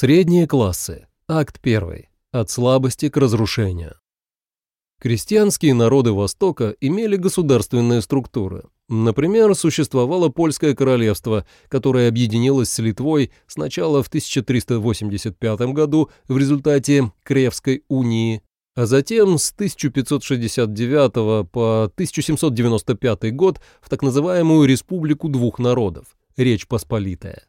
Средние классы. Акт 1. От слабости к разрушению. Крестьянские народы Востока имели государственные структуры. Например, существовало Польское королевство, которое объединилось с Литвой сначала в 1385 году в результате Кревской унии, а затем с 1569 по 1795 год в так называемую Республику двух народов – Речь Посполитая.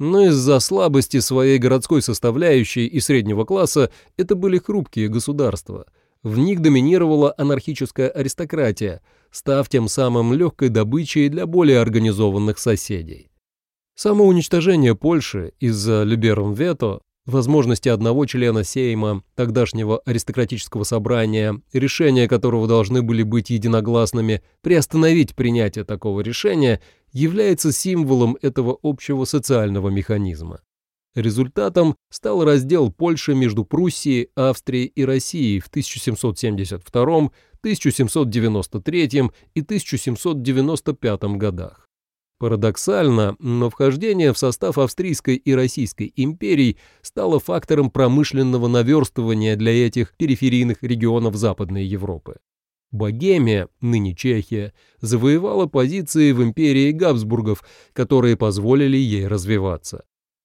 Но из-за слабости своей городской составляющей и среднего класса это были хрупкие государства. В них доминировала анархическая аристократия, став тем самым легкой добычей для более организованных соседей. Самоуничтожение Польши из-за Люберум Вето возможности одного члена Сейма, тогдашнего аристократического собрания, решения которого должны были быть единогласными, приостановить принятие такого решения, является символом этого общего социального механизма. Результатом стал раздел Польши между Пруссией, Австрией и Россией в 1772, 1793 и 1795 годах. Парадоксально, но вхождение в состав Австрийской и Российской империй стало фактором промышленного наверстывания для этих периферийных регионов Западной Европы. Богемия, ныне Чехия, завоевала позиции в империи Габсбургов, которые позволили ей развиваться.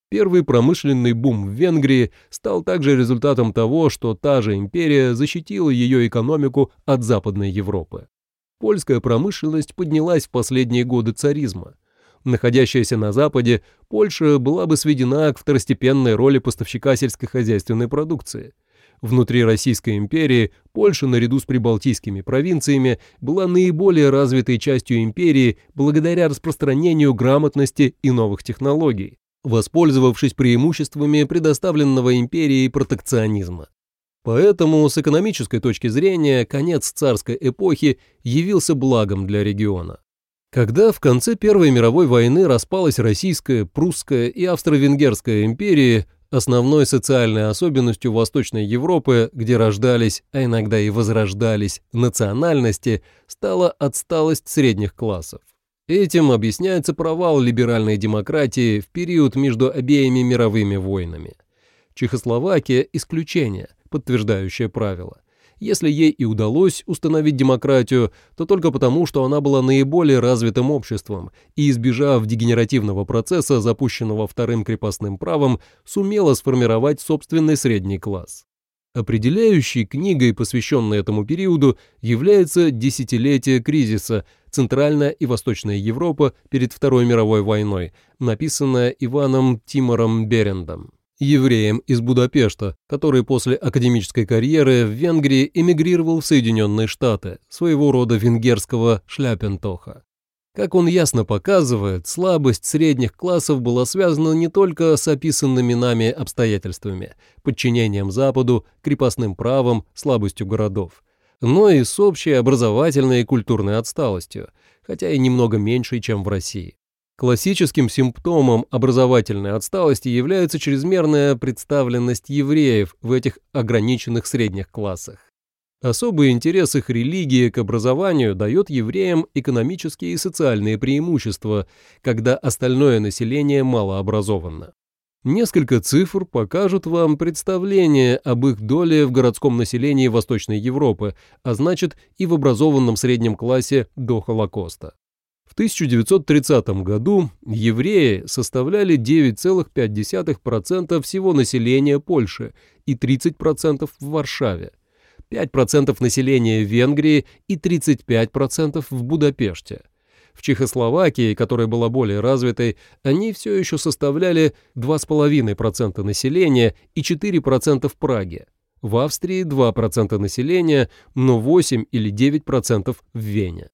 Первый промышленный бум в Венгрии стал также результатом того, что та же империя защитила ее экономику от Западной Европы. Польская промышленность поднялась в последние годы царизма – находящаяся на Западе, Польша была бы сведена к второстепенной роли поставщика сельскохозяйственной продукции. Внутри Российской империи Польша наряду с прибалтийскими провинциями была наиболее развитой частью империи благодаря распространению грамотности и новых технологий, воспользовавшись преимуществами предоставленного империей протекционизма. Поэтому с экономической точки зрения конец царской эпохи явился благом для региона. Когда в конце Первой мировой войны распалась Российская, Прусская и Австро-Венгерская империи, основной социальной особенностью Восточной Европы, где рождались, а иногда и возрождались, национальности, стала отсталость средних классов. Этим объясняется провал либеральной демократии в период между обеими мировыми войнами. Чехословакия – исключение, подтверждающее правило. Если ей и удалось установить демократию, то только потому, что она была наиболее развитым обществом и, избежав дегенеративного процесса, запущенного вторым крепостным правом, сумела сформировать собственный средний класс. Определяющей книгой, посвященной этому периоду, является «Десятилетие кризиса. Центральная и Восточная Европа перед Второй мировой войной», написанная Иваном Тимором Берендом евреем из Будапешта, который после академической карьеры в Венгрии эмигрировал в Соединенные Штаты, своего рода венгерского шляпентоха. Как он ясно показывает, слабость средних классов была связана не только с описанными нами обстоятельствами, подчинением Западу, крепостным правом, слабостью городов, но и с общей образовательной и культурной отсталостью, хотя и немного меньшей, чем в России. Классическим симптомом образовательной отсталости является чрезмерная представленность евреев в этих ограниченных средних классах. Особый интерес их религии к образованию дает евреям экономические и социальные преимущества, когда остальное население малообразованно. Несколько цифр покажут вам представление об их доле в городском населении Восточной Европы, а значит и в образованном среднем классе до Холокоста. В 1930 году евреи составляли 9,5% всего населения Польши и 30% в Варшаве, 5% населения Венгрии и 35% в Будапеште. В Чехословакии, которая была более развитой, они все еще составляли 2,5% населения и 4% в Праге. В Австрии 2% населения, но 8 или 9% в Вене.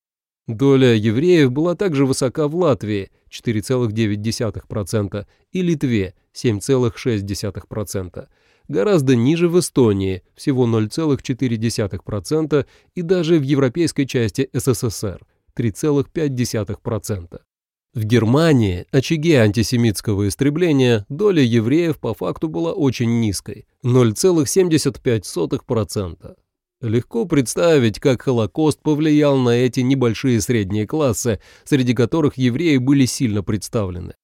Доля евреев была также высока в Латвии 4,9% и Литве 7,6%, гораздо ниже в Эстонии всего 0,4% и даже в европейской части СССР 3,5%. В Германии, очаге антисемитского истребления, доля евреев по факту была очень низкой – 0,75%. Легко представить, как Холокост повлиял на эти небольшие средние классы, среди которых евреи были сильно представлены.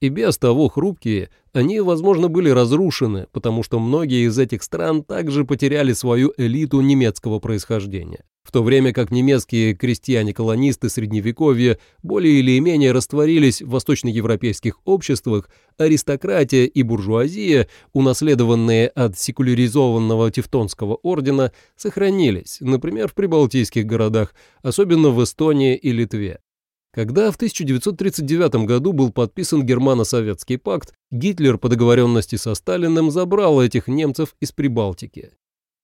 И без того хрупкие, они, возможно, были разрушены, потому что многие из этих стран также потеряли свою элиту немецкого происхождения. То время как немецкие крестьяне-колонисты Средневековья более или менее растворились в восточноевропейских обществах, аристократия и буржуазия, унаследованные от секуляризованного Тевтонского ордена, сохранились, например, в прибалтийских городах, особенно в Эстонии и Литве. Когда в 1939 году был подписан Германо-Советский пакт, Гитлер по договоренности со Сталиным забрал этих немцев из Прибалтики.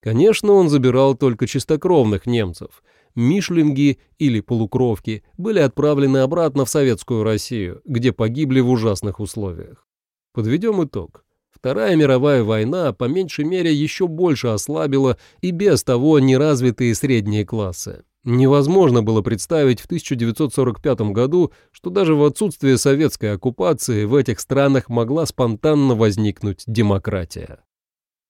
Конечно, он забирал только чистокровных немцев. Мишлинги или полукровки были отправлены обратно в Советскую Россию, где погибли в ужасных условиях. Подведем итог. Вторая мировая война по меньшей мере еще больше ослабила и без того неразвитые средние классы. Невозможно было представить в 1945 году, что даже в отсутствие советской оккупации в этих странах могла спонтанно возникнуть демократия.